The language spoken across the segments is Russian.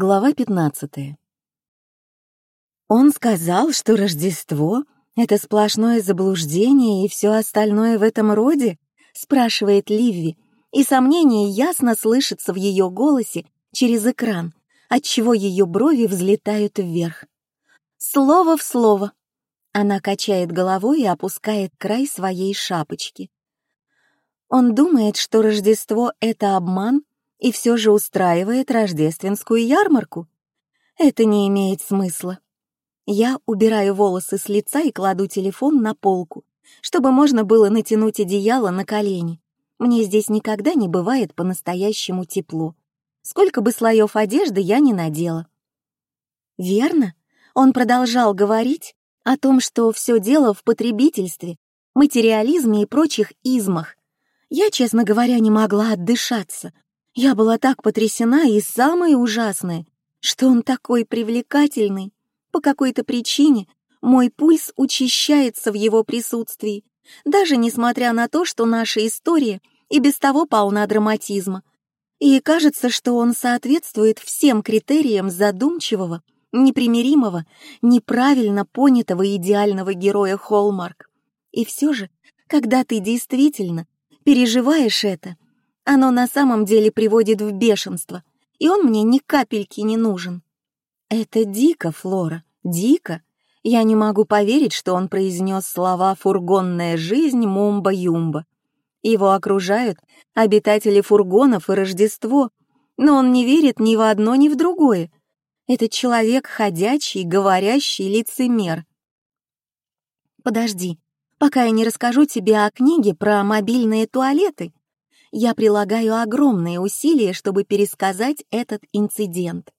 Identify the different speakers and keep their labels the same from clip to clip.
Speaker 1: Глава 15. Он сказал, что Рождество — это сплошное заблуждение и все остальное в этом роде, спрашивает Ливи, и сомнение ясно слышится в ее голосе через экран, отчего ее брови взлетают вверх. Слово в слово. Она качает головой и опускает край своей шапочки. Он думает, что Рождество — это обман, и все же устраивает рождественскую ярмарку. Это не имеет смысла. Я убираю волосы с лица и кладу телефон на полку, чтобы можно было натянуть одеяло на колени. Мне здесь никогда не бывает по-настоящему тепло. Сколько бы слоев одежды я не надела. Верно? Он продолжал говорить о том, что все дело в потребительстве, материализме и прочих измах. Я, честно говоря, не могла отдышаться, я была так потрясена и самое ужасное, что он такой привлекательный. По какой-то причине мой пульс учащается в его присутствии, даже несмотря на то, что наша история и без того полна драматизма. И кажется, что он соответствует всем критериям задумчивого, непримиримого, неправильно понятого идеального героя Холмарк. И все же, когда ты действительно переживаешь это — оно на самом деле приводит в бешенство, и он мне ни капельки не нужен. Это дико, Флора, дико. Я не могу поверить, что он произнес слова «фургонная жизнь Мумба-Юмба». Его окружают обитатели фургонов и Рождество, но он не верит ни в одно, ни в другое. Этот человек ходячий, говорящий лицемер. Подожди, пока я не расскажу тебе о книге про мобильные туалеты, я прилагаю огромные усилия, чтобы пересказать этот инцидент.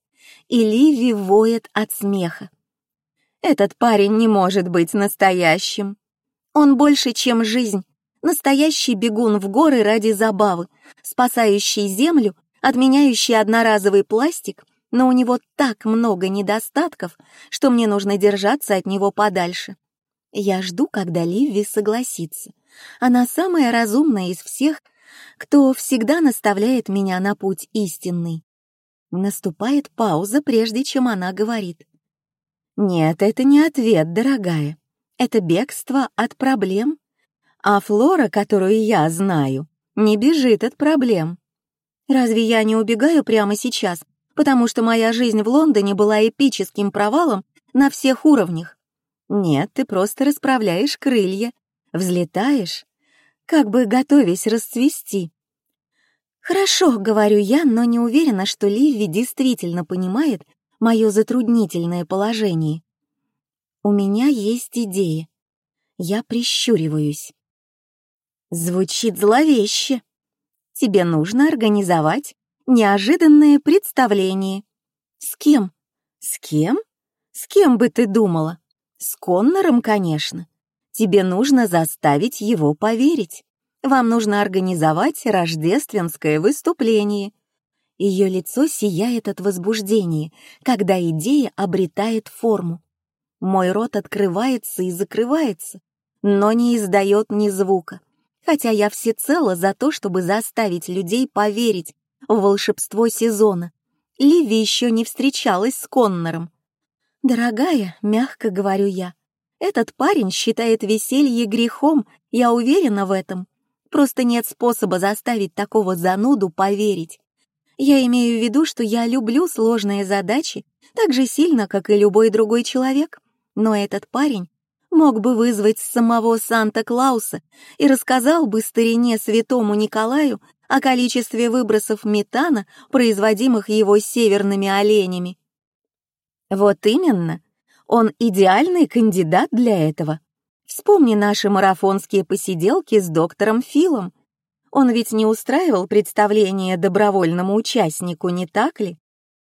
Speaker 1: И Ливи воет от смеха. Этот парень не может быть настоящим. Он больше, чем жизнь. Настоящий бегун в горы ради забавы, спасающий землю, отменяющий одноразовый пластик, но у него так много недостатков, что мне нужно держаться от него подальше. Я жду, когда Ливи согласится. Она самая разумная из всех, кто всегда наставляет меня на путь истинный. Наступает пауза, прежде чем она говорит. Нет, это не ответ, дорогая. Это бегство от проблем. А Флора, которую я знаю, не бежит от проблем. Разве я не убегаю прямо сейчас, потому что моя жизнь в Лондоне была эпическим провалом на всех уровнях? Нет, ты просто расправляешь крылья, взлетаешь, как бы готовясь расцвести. «Хорошо», — говорю я, но не уверена, что Ливи действительно понимает мое затруднительное положение. У меня есть идея. Я прищуриваюсь. Звучит зловеще. Тебе нужно организовать неожиданное представление. С кем? С кем? С кем бы ты думала? С Коннором, конечно. Тебе нужно заставить его поверить. Вам нужно организовать рождественское выступление. Ее лицо сияет от возбуждения, когда идея обретает форму. Мой рот открывается и закрывается, но не издает ни звука, хотя я всецело за то, чтобы заставить людей поверить в волшебство сезона. Ливи еще не встречалась с Коннором. «Дорогая», — мягко говорю я, этот парень считает веселье грехом, я уверена в этом. Просто нет способа заставить такого зануду поверить. Я имею в виду, что я люблю сложные задачи так же сильно, как и любой другой человек. Но этот парень мог бы вызвать самого Санта-Клауса и рассказал бы старине святому Николаю о количестве выбросов метана, производимых его северными оленями. Вот именно, он идеальный кандидат для этого. Вспомни наши марафонские посиделки с доктором Филом. Он ведь не устраивал представление добровольному участнику, не так ли?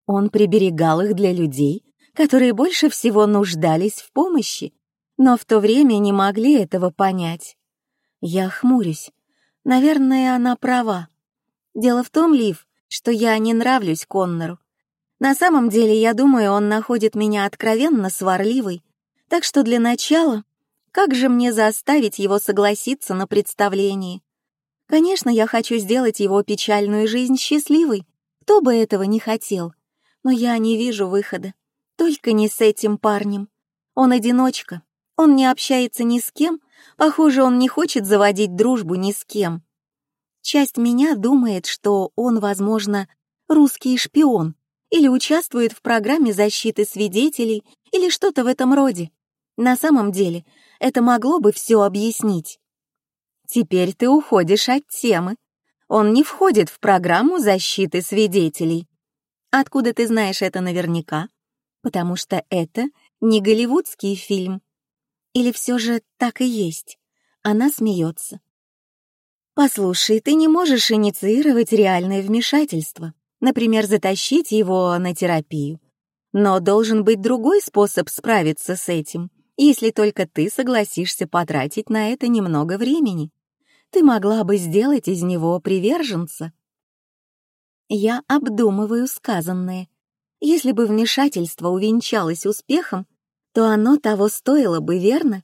Speaker 1: Он приберегал их для людей, которые больше всего нуждались в помощи, но в то время не могли этого понять. Я хмурюсь. Наверное, она права. Дело в том, Лив, что я не нравлюсь Коннору. На самом деле, я думаю, он находит меня откровенно сварливой, так что для начала, как же мне заставить его согласиться на представлении? Конечно, я хочу сделать его печальную жизнь счастливой, кто бы этого не хотел. Но я не вижу выхода. Только не с этим парнем. Он одиночка. Он не общается ни с кем. Похоже, он не хочет заводить дружбу ни с кем. Часть меня думает, что он, возможно, русский шпион или участвует в программе защиты свидетелей или что-то в этом роде. На самом деле, это могло бы все объяснить. Теперь ты уходишь от темы. Он не входит в программу защиты свидетелей. Откуда ты знаешь это наверняка? Потому что это не голливудский фильм. Или все же так и есть? Она смеется. Послушай, ты не можешь инициировать реальное вмешательство, например, затащить его на терапию. Но должен быть другой способ справиться с этим, если только ты согласишься потратить на это немного времени ты могла бы сделать из него приверженца. Я обдумываю сказанное. Если бы вмешательство увенчалось успехом, то оно того стоило бы, верно?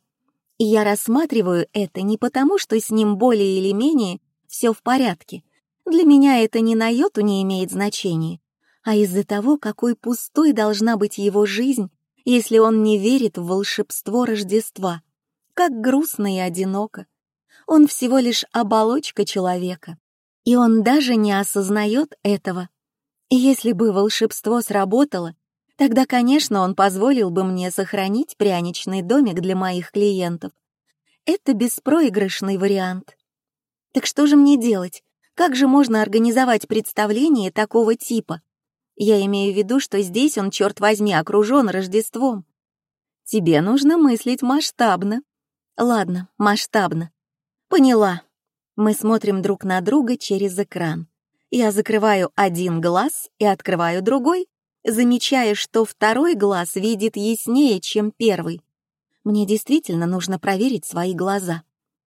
Speaker 1: И я рассматриваю это не потому, что с ним более или менее все в порядке. Для меня это ни на йоту не имеет значения, а из-за того, какой пустой должна быть его жизнь, если он не верит в волшебство Рождества. Как грустно и одиноко он всего лишь оболочка человека, и он даже не осознает этого. И если бы волшебство сработало, тогда, конечно, он позволил бы мне сохранить пряничный домик для моих клиентов. Это беспроигрышный вариант. Так что же мне делать? Как же можно организовать представление такого типа? Я имею в виду, что здесь он, черт возьми, окружен Рождеством. Тебе нужно мыслить масштабно. Ладно, масштабно. Поняла. Мы смотрим друг на друга через экран. Я закрываю один глаз и открываю другой, замечая, что второй глаз видит яснее, чем первый. Мне действительно нужно проверить свои глаза.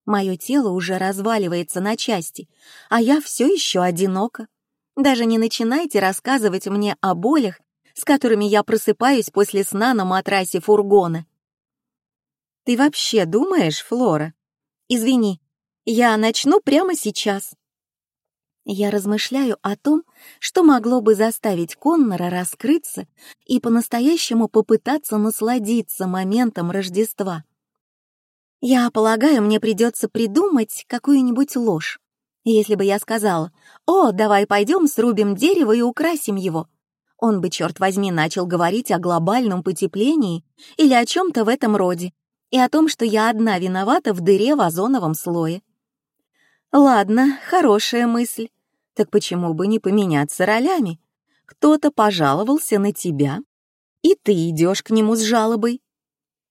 Speaker 1: Мое тело уже разваливается на части, а я все еще одинока. Даже не начинайте рассказывать мне о болях, с которыми я просыпаюсь после сна на матрасе фургона. Ты вообще думаешь, Флора? Извини, я начну прямо сейчас. Я размышляю о том, что могло бы заставить Коннора раскрыться и по-настоящему попытаться насладиться моментом Рождества. Я полагаю, мне придется придумать какую-нибудь ложь. Если бы я сказала, «О, давай пойдем срубим дерево и украсим его», он бы, черт возьми, начал говорить о глобальном потеплении или о чем-то в этом роде, и о том, что я одна виновата в дыре в озоновом слое. Ладно, хорошая мысль. Так почему бы не поменяться ролями? Кто-то пожаловался на тебя, и ты идешь к нему с жалобой.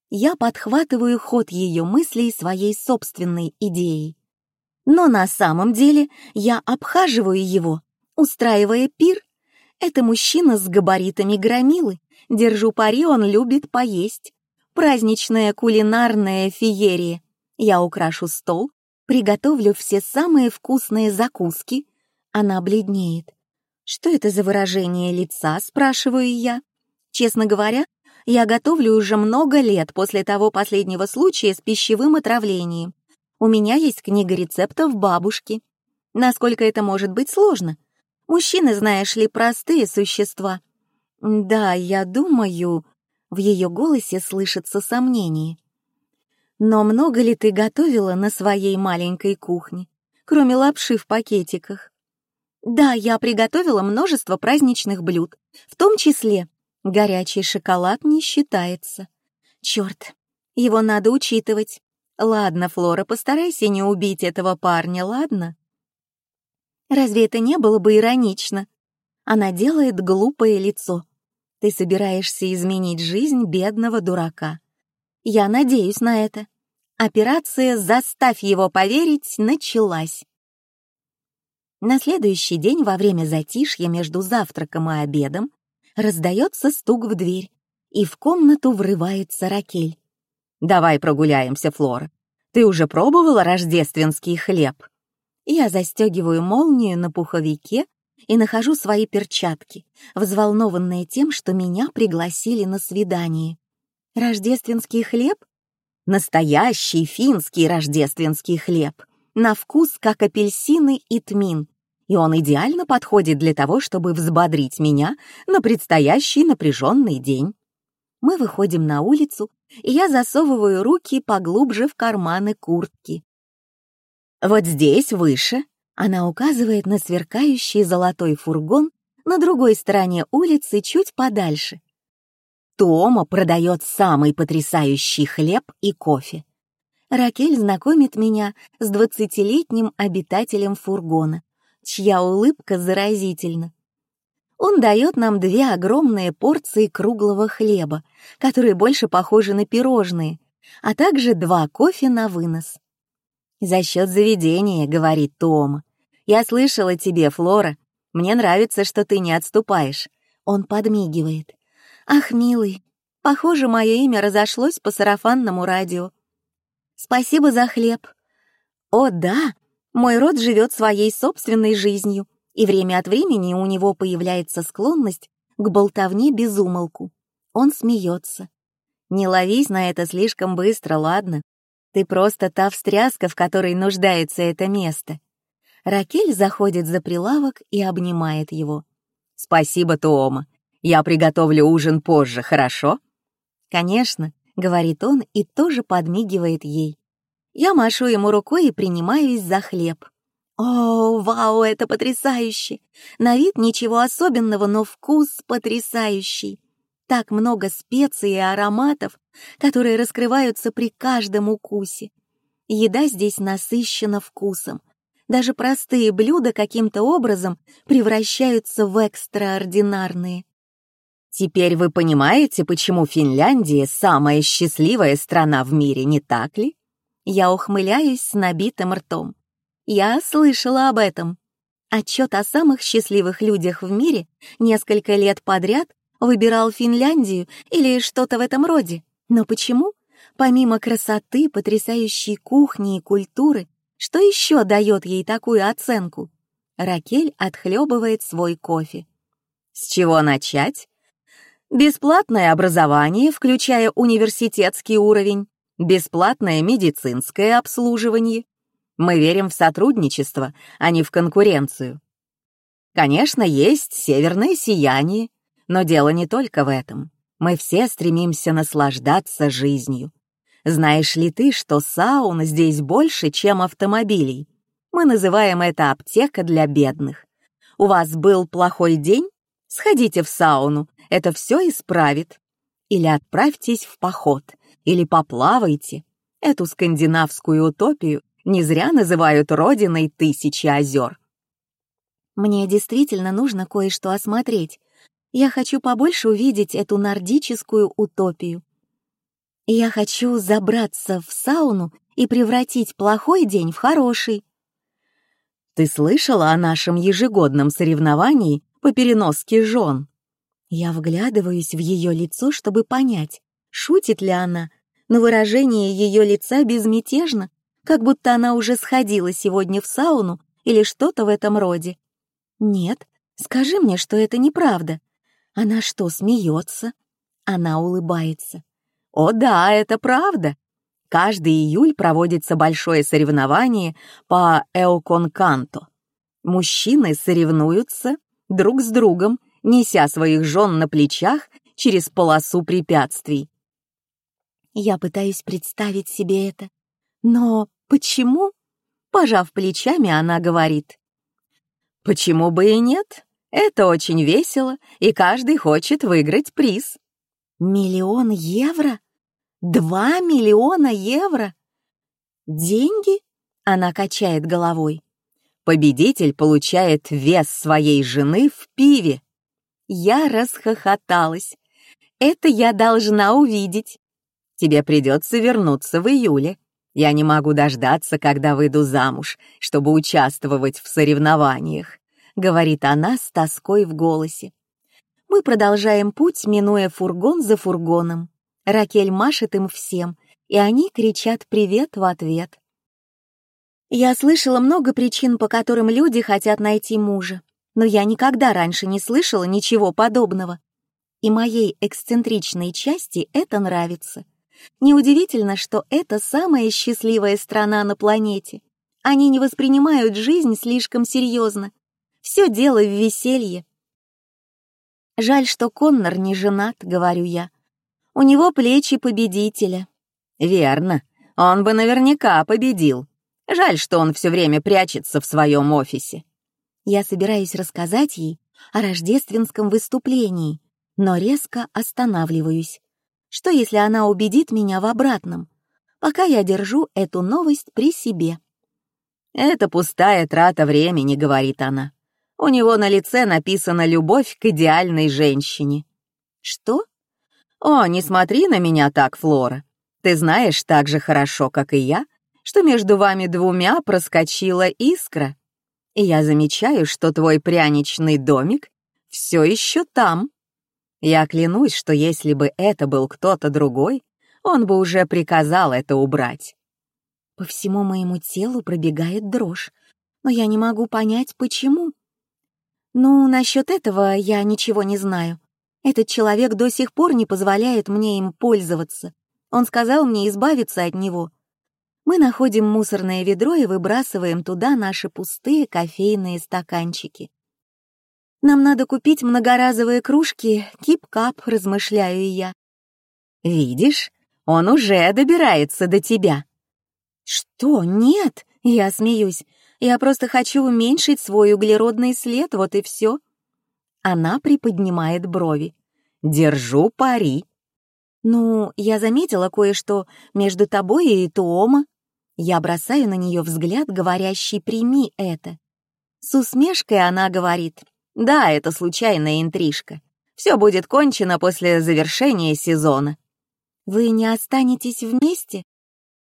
Speaker 1: Я подхватываю ход ее мыслей своей собственной идеей. Но на самом деле я обхаживаю его, устраивая пир. Это мужчина с габаритами громилы. Держу пари, он любит поесть. Праздничная кулинарная феерия. Я украшу стол, Приготовлю все самые вкусные закуски. Она бледнеет. Что это за выражение лица, спрашиваю я. Честно говоря, я готовлю уже много лет после того последнего случая с пищевым отравлением. У меня есть книга рецептов бабушки. Насколько это может быть сложно? Мужчины, знаешь ли, простые существа. Да, я думаю... В ее голосе слышится сомнение. Но много ли ты готовила на своей маленькой кухне, кроме лапши в пакетиках? Да, я приготовила множество праздничных блюд, в том числе горячий шоколад не считается. Черт, его надо учитывать. Ладно, Флора, постарайся не убить этого парня, ладно? Разве это не было бы иронично? Она делает глупое лицо. Ты собираешься изменить жизнь бедного дурака. Я надеюсь на это. Операция «Заставь его поверить» началась. На следующий день во время затишья между завтраком и обедом раздается стук в дверь, и в комнату врывается Ракель. «Давай прогуляемся, Флора. Ты уже пробовала рождественский хлеб?» Я застегиваю молнию на пуховике и нахожу свои перчатки, взволнованные тем, что меня пригласили на свидание. Рождественский хлеб? Настоящий финский рождественский хлеб, на вкус как апельсины и тмин, и он идеально подходит для того, чтобы взбодрить меня на предстоящий напряженный день. Мы выходим на улицу, и я засовываю руки поглубже в карманы куртки. Вот здесь, выше, она указывает на сверкающий золотой фургон на другой стороне улицы чуть подальше. Тома продает самый потрясающий хлеб и кофе. Ракель знакомит меня с двадцатилетним обитателем фургона, чья улыбка заразительна. Он дает нам две огромные порции круглого хлеба, которые больше похожи на пирожные, а также два кофе на вынос. «За счет заведения», — говорит Том. «Я слышала тебе, Флора. Мне нравится, что ты не отступаешь». Он подмигивает. «Ах, милый, похоже, мое имя разошлось по сарафанному радио. Спасибо за хлеб. О, да, мой род живет своей собственной жизнью, и время от времени у него появляется склонность к болтовне без умолку. Он смеется. Не ловись на это слишком быстро, ладно? Ты просто та встряска, в которой нуждается это место. Ракель заходит за прилавок и обнимает его. «Спасибо, Тоома. Я приготовлю ужин позже, хорошо?» «Конечно», — говорит он и тоже подмигивает ей. Я машу ему рукой и принимаюсь за хлеб. О, вау, это потрясающе! На вид ничего особенного, но вкус потрясающий. Так много специй и ароматов, которые раскрываются при каждом укусе. Еда здесь насыщена вкусом. Даже простые блюда каким-то образом превращаются в экстраординарные. Теперь вы понимаете, почему Финляндия самая счастливая страна в мире, не так ли? Я ухмыляюсь с набитым ртом. Я слышала об этом. Отчет о самых счастливых людях в мире несколько лет подряд выбирал Финляндию или что-то в этом роде. Но почему? Помимо красоты, потрясающей кухни и культуры, что еще дает ей такую оценку? Ракель отхлебывает свой кофе. С чего начать? Бесплатное образование, включая университетский уровень, бесплатное медицинское обслуживание. Мы верим в сотрудничество, а не в конкуренцию. Конечно, есть северное сияние, но дело не только в этом. Мы все стремимся наслаждаться жизнью. Знаешь ли ты, что саун здесь больше, чем автомобилей? Мы называем это аптека для бедных. У вас был плохой день? Сходите в сауну, это все исправит. Или отправьтесь в поход, или поплавайте. Эту скандинавскую утопию не зря называют родиной тысячи озер. Мне действительно нужно кое-что осмотреть. Я хочу побольше увидеть эту нордическую утопию. Я хочу забраться в сауну и превратить плохой день в хороший. Ты слышала о нашем ежегодном соревновании по переноске жен? Я вглядываюсь в ее лицо, чтобы понять, шутит ли она, но выражение ее лица безмятежно, как будто она уже сходила сегодня в сауну или что-то в этом роде. Нет, скажи мне, что это неправда. Она что, смеется? Она улыбается. О да, это правда. Каждый июль проводится большое соревнование по эоконканто. Мужчины соревнуются друг с другом неся своих жен на плечах через полосу препятствий. Я пытаюсь представить себе это. Но почему? Пожав плечами, она говорит. Почему бы и нет? Это очень весело, и каждый хочет выиграть приз. Миллион евро? Два миллиона евро? Деньги? Она качает головой. Победитель получает вес своей жены в пиве. Я расхохоталась. Это я должна увидеть. Тебе придется вернуться в июле. Я не могу дождаться, когда выйду замуж, чтобы участвовать в соревнованиях, говорит она с тоской в голосе. Мы продолжаем путь, минуя фургон за фургоном. Ракель машет им всем, и они кричат привет в ответ. Я слышала много причин, по которым люди хотят найти мужа но я никогда раньше не слышала ничего подобного. И моей эксцентричной части это нравится. Неудивительно, что это самая счастливая страна на планете. Они не воспринимают жизнь слишком серьезно. Все дело в веселье. Жаль, что Коннор не женат, говорю я. У него плечи победителя.
Speaker 2: Верно, он бы наверняка победил. Жаль, что он все время прячется в своем офисе.
Speaker 1: Я собираюсь рассказать ей о рождественском выступлении, но резко останавливаюсь. Что, если она убедит меня в обратном? Пока я держу эту новость при себе.
Speaker 2: «Это пустая трата времени», — говорит она. «У него на лице написана «любовь к идеальной женщине».
Speaker 1: «Что?»
Speaker 2: «О, не смотри на меня так, Флора. Ты знаешь так же хорошо, как и я, что между вами двумя проскочила искра. И я замечаю, что твой пряничный домик все еще там». Я клянусь, что если бы это был кто-то другой, он бы уже приказал это убрать.
Speaker 1: По всему моему телу пробегает дрожь, но я не могу понять, почему. Ну, насчет этого я ничего не знаю. Этот человек до сих пор не позволяет мне им пользоваться. Он сказал мне избавиться от него. Мы находим мусорное ведро и выбрасываем туда наши пустые кофейные стаканчики. Нам надо купить многоразовые кружки, кип-кап, размышляю я.
Speaker 2: Видишь, он уже добирается до тебя.
Speaker 1: Что? Нет, я смеюсь. Я просто хочу уменьшить свой углеродный след, вот и все. Она приподнимает брови.
Speaker 2: Держу пари.
Speaker 1: Ну, я заметила кое-что между тобой и Туома. Я бросаю на нее взгляд, говорящий «прими это». С усмешкой она говорит да, это случайная интрижка. Все будет кончено после завершения сезона. Вы не останетесь вместе?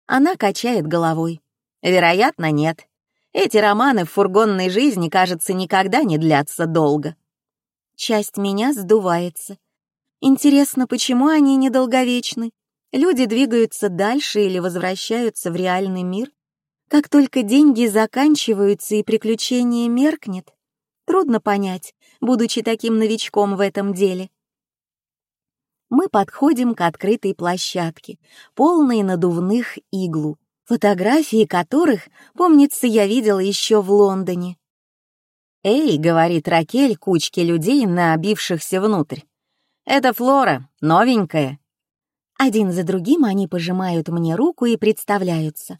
Speaker 1: Она качает головой. Вероятно, нет. Эти романы в фургонной жизни, кажется, никогда не длятся долго. Часть меня сдувается. Интересно, почему они недолговечны? Люди двигаются дальше или возвращаются в реальный мир? Как только деньги заканчиваются и приключение меркнет, Трудно понять, будучи таким новичком в этом деле. Мы подходим к открытой площадке, полной надувных иглу, фотографии которых, помнится, я видела еще в Лондоне.
Speaker 2: «Эй», — говорит Ракель кучке людей, набившихся внутрь. «Это Флора, новенькая».
Speaker 1: Один за другим они пожимают мне руку и представляются.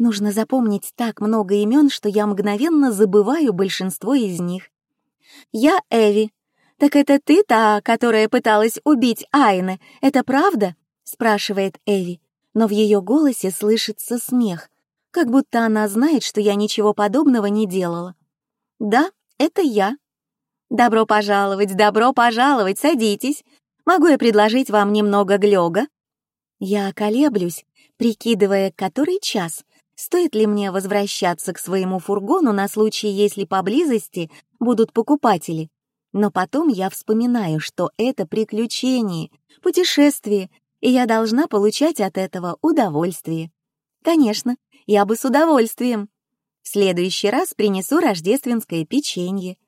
Speaker 1: Нужно запомнить так много имен, что я мгновенно забываю большинство из них. «Я Эви. Так это ты та, которая пыталась убить Айны, это правда?» — спрашивает Эви, но в ее голосе слышится смех, как будто она знает, что я ничего подобного не делала. «Да, это я». «Добро пожаловать, добро пожаловать, садитесь. Могу я предложить вам немного глёга?» Я колеблюсь, прикидывая, который час, стоит ли мне возвращаться к своему фургону на случай, если поблизости будут покупатели. Но потом я вспоминаю, что это приключение, путешествие, и я должна получать от этого удовольствие. Конечно, я бы с удовольствием. В следующий раз принесу рождественское печенье.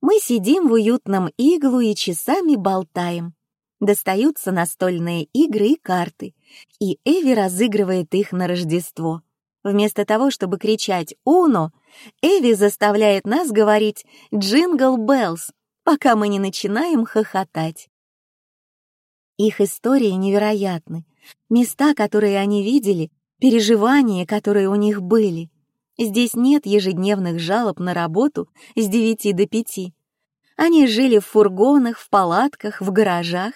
Speaker 1: Мы сидим в уютном иглу и часами болтаем. Достаются настольные игры и карты, и Эви разыгрывает их на Рождество. Вместо того, чтобы кричать «Уно», Эви заставляет нас говорить «Jingle Bells», пока мы не начинаем хохотать. Их истории невероятны. Места, которые они видели, переживания, которые у них были. Здесь нет ежедневных жалоб на работу с девяти до пяти. Они жили в фургонах, в палатках, в гаражах.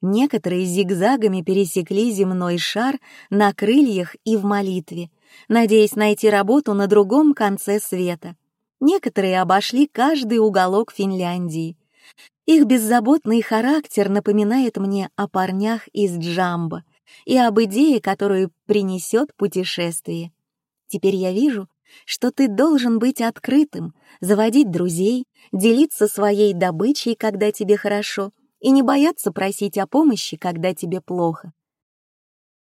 Speaker 1: Некоторые зигзагами пересекли земной шар на крыльях и в молитве, надеясь найти работу на другом конце света. Некоторые обошли каждый уголок Финляндии. Их беззаботный характер напоминает мне о парнях из Джамбо и об идее, которую принесет путешествие. Теперь я вижу, что ты должен быть открытым, заводить друзей, делиться своей добычей, когда тебе хорошо, и не бояться просить о помощи, когда тебе плохо.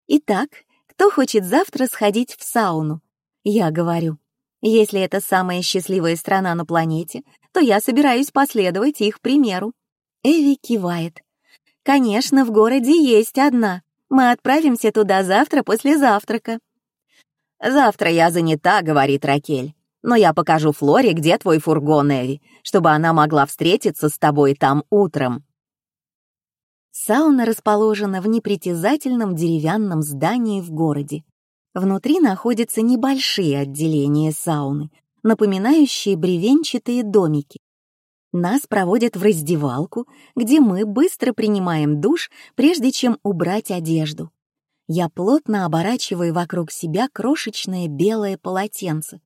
Speaker 1: Итак, кто хочет завтра сходить в сауну? Я говорю. Если это самая счастливая страна на планете, то я собираюсь последовать их примеру. Эви кивает. Конечно, в городе есть одна. Мы отправимся туда завтра после завтрака.
Speaker 2: «Завтра я занята», — говорит Ракель. Но я покажу Флоре, где твой фургон, Эви, чтобы она могла встретиться с тобой там утром».
Speaker 1: Сауна расположена в непритязательном деревянном здании в городе. Внутри находятся небольшие отделения сауны, напоминающие бревенчатые домики. Нас проводят в раздевалку, где мы быстро принимаем душ, прежде чем убрать одежду. Я плотно оборачиваю вокруг себя крошечное белое полотенце.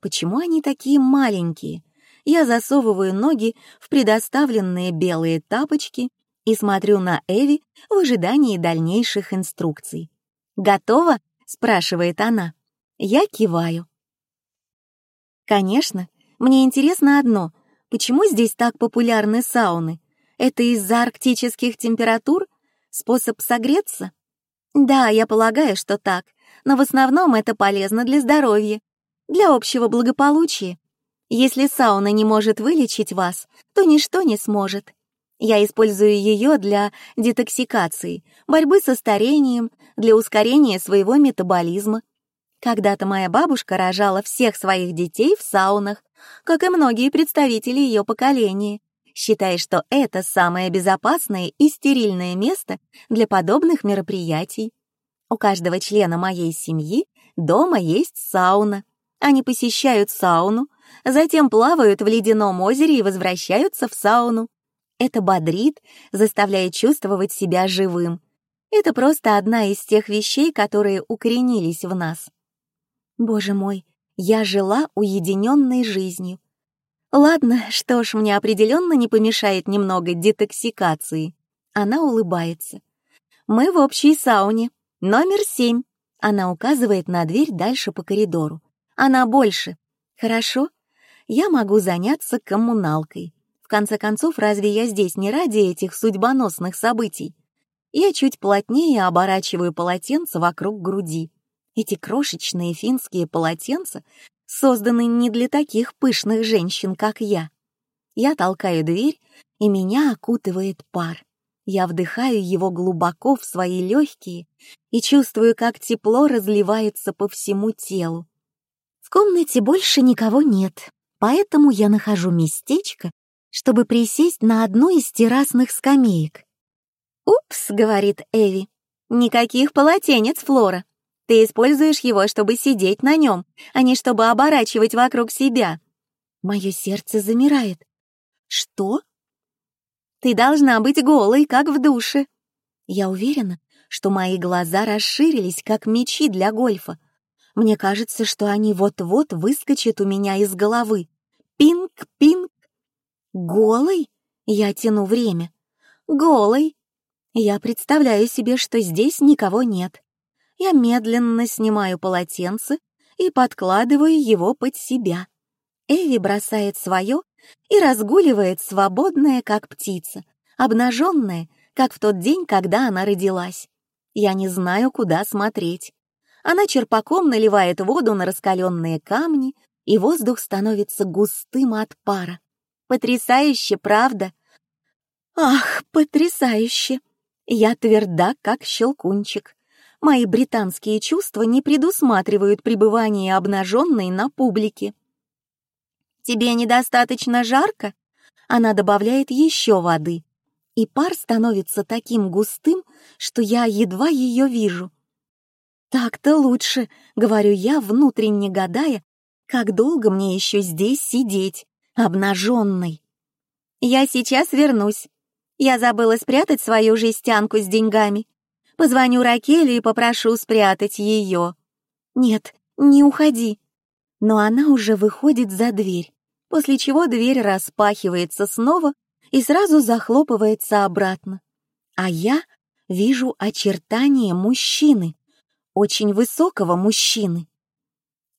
Speaker 1: Почему они такие маленькие? Я засовываю ноги в предоставленные белые тапочки и смотрю на Эви в ожидании дальнейших инструкций. «Готово?» — спрашивает она. Я киваю. Конечно, мне интересно одно. Почему здесь так популярны сауны? Это из-за арктических температур? Способ согреться? Да, я полагаю, что так, но в основном это полезно для здоровья, для общего благополучия. Если сауна не может вылечить вас, то ничто не сможет. Я использую ее для детоксикации, борьбы со старением, для ускорения своего метаболизма. Когда-то моя бабушка рожала всех своих детей в саунах, как и многие представители ее поколения, считая, что это самое безопасное и стерильное место для подобных мероприятий. У каждого члена моей семьи дома есть сауна. Они посещают сауну, затем плавают в ледяном озере и возвращаются в сауну. Это бодрит, заставляет чувствовать себя живым. Это просто одна из тех вещей, которые укоренились в нас. Боже мой, я жила уединенной жизнью. Ладно, что ж, мне определенно не помешает немного детоксикации. Она улыбается. Мы в общей сауне. Номер семь. Она указывает на дверь дальше по коридору. Она больше. Хорошо. Я могу заняться коммуналкой. В конце концов, разве я здесь не ради этих судьбоносных событий? Я чуть плотнее оборачиваю полотенце вокруг груди. Эти крошечные финские полотенца созданы не для таких пышных женщин, как я. Я толкаю дверь, и меня окутывает пар. Я вдыхаю его глубоко в свои легкие и чувствую, как тепло разливается по всему телу. В комнате больше никого нет, поэтому я нахожу местечко, чтобы присесть на одну из террасных скамеек. «Упс», — говорит Эви, — «никаких полотенец, Флора. Ты используешь его, чтобы сидеть на нем, а не чтобы оборачивать вокруг себя». Мое сердце замирает. «Что?» «Ты должна быть голой, как в душе». Я уверена, что мои глаза расширились, как мечи для гольфа. Мне кажется, что они вот-вот выскочат у меня из головы. Пинг-пинг Голый? Я тяну время. Голый? Я представляю себе, что здесь никого нет. Я медленно снимаю полотенце и подкладываю его под себя. Эви бросает свое и разгуливает свободная, как птица, обнаженная, как в тот день, когда она родилась. Я не знаю, куда смотреть. Она черпаком наливает воду на раскаленные камни, и воздух становится густым от пара. Потрясающе, правда? Ах, потрясающе! Я тверда, как щелкунчик. Мои британские чувства не предусматривают пребывание обнаженной на публике. Тебе недостаточно жарко? Она добавляет еще воды, и пар становится таким густым, что я едва ее вижу. «Так-то лучше», — говорю я, внутренне гадая, как долго мне еще здесь сидеть обнаженной. «Я сейчас вернусь. Я забыла спрятать свою жестянку с деньгами. Позвоню Ракелю и попрошу спрятать ее. Нет, не уходи». Но она уже выходит за дверь, после чего дверь распахивается снова и сразу захлопывается обратно. А я вижу очертания мужчины, очень высокого мужчины.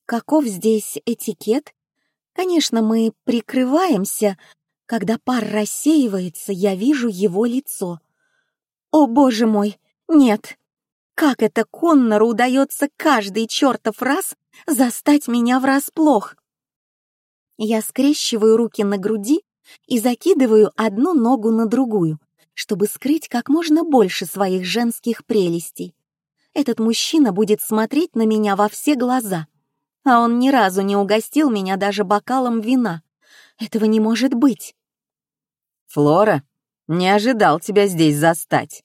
Speaker 1: Каков здесь этикет? Конечно, мы прикрываемся. Когда пар рассеивается, я вижу его лицо. О, боже мой, нет! Как это Коннору удается каждый чертов раз застать меня врасплох? Я скрещиваю руки на груди и закидываю одну ногу на другую, чтобы скрыть как можно больше своих женских прелестей. Этот мужчина будет смотреть на меня во все глаза — а он ни разу не угостил меня даже бокалом вина. Этого не может быть.
Speaker 2: «Флора, не ожидал тебя здесь застать».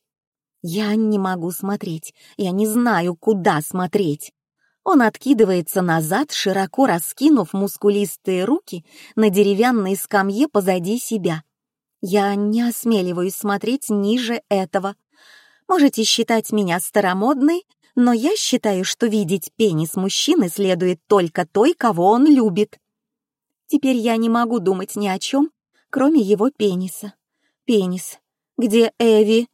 Speaker 1: Я не могу смотреть, я не знаю, куда смотреть. Он откидывается назад, широко раскинув мускулистые руки на деревянной скамье позади себя. Я не осмеливаюсь смотреть ниже этого. Можете считать меня старомодной, но я считаю, что видеть пенис мужчины следует только той, кого он любит. Теперь я не могу думать ни о чем, кроме его пениса. Пенис. Где Эви?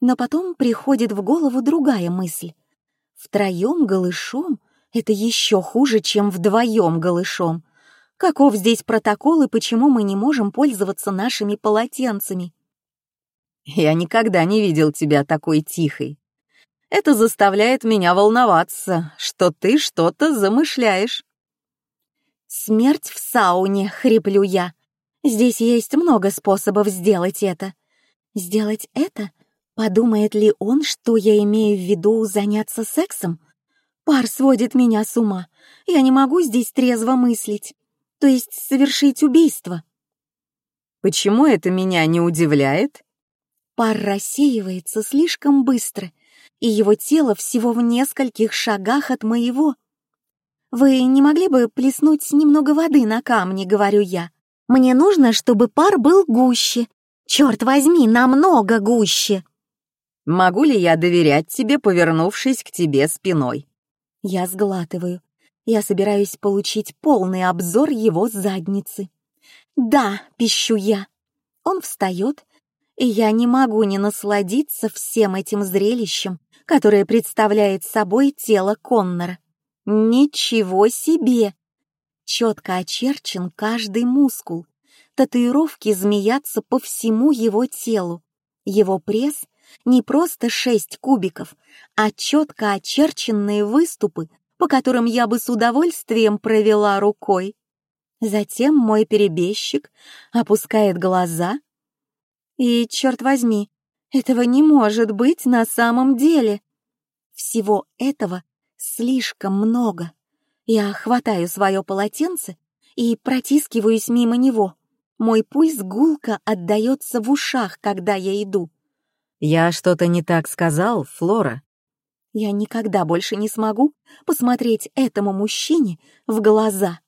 Speaker 1: Но потом приходит в голову другая мысль. Втроем голышом — это еще хуже, чем вдвоем голышом. Каков здесь протокол и почему мы не можем пользоваться нашими полотенцами?
Speaker 2: Я никогда не видел тебя такой тихой. Это заставляет меня волноваться, что ты что-то замышляешь.
Speaker 1: Смерть в сауне, хриплю я. Здесь есть много способов сделать это. Сделать это? Подумает ли он, что я имею в виду заняться сексом? Пар сводит меня с ума. Я не могу здесь трезво мыслить то есть совершить убийство.
Speaker 2: Почему это меня не удивляет?
Speaker 1: Пар рассеивается слишком быстро, и его тело всего в нескольких шагах от моего. «Вы не могли бы плеснуть немного воды на камни?» — говорю я. «Мне нужно, чтобы пар был гуще. Черт возьми, намного гуще!»
Speaker 2: «Могу ли я доверять тебе, повернувшись к тебе спиной?»
Speaker 1: Я сглатываю. Я собираюсь получить полный обзор его задницы. «Да», — пищу я. Он встает, и я не могу не насладиться всем этим зрелищем, которое представляет собой тело Коннора. Ничего себе! Четко очерчен каждый мускул. Татуировки змеятся по всему его телу. Его пресс — не просто шесть кубиков, а четко очерченные выступы по которым я бы с удовольствием провела рукой. Затем мой перебежчик опускает глаза. И, черт возьми, этого не может быть на самом деле. Всего этого слишком много. Я хватаю свое полотенце и протискиваюсь мимо него. Мой пульс гулко отдается в ушах, когда я иду.
Speaker 2: «Я что-то не так сказал, Флора?»
Speaker 1: Я никогда больше не смогу посмотреть этому мужчине в глаза.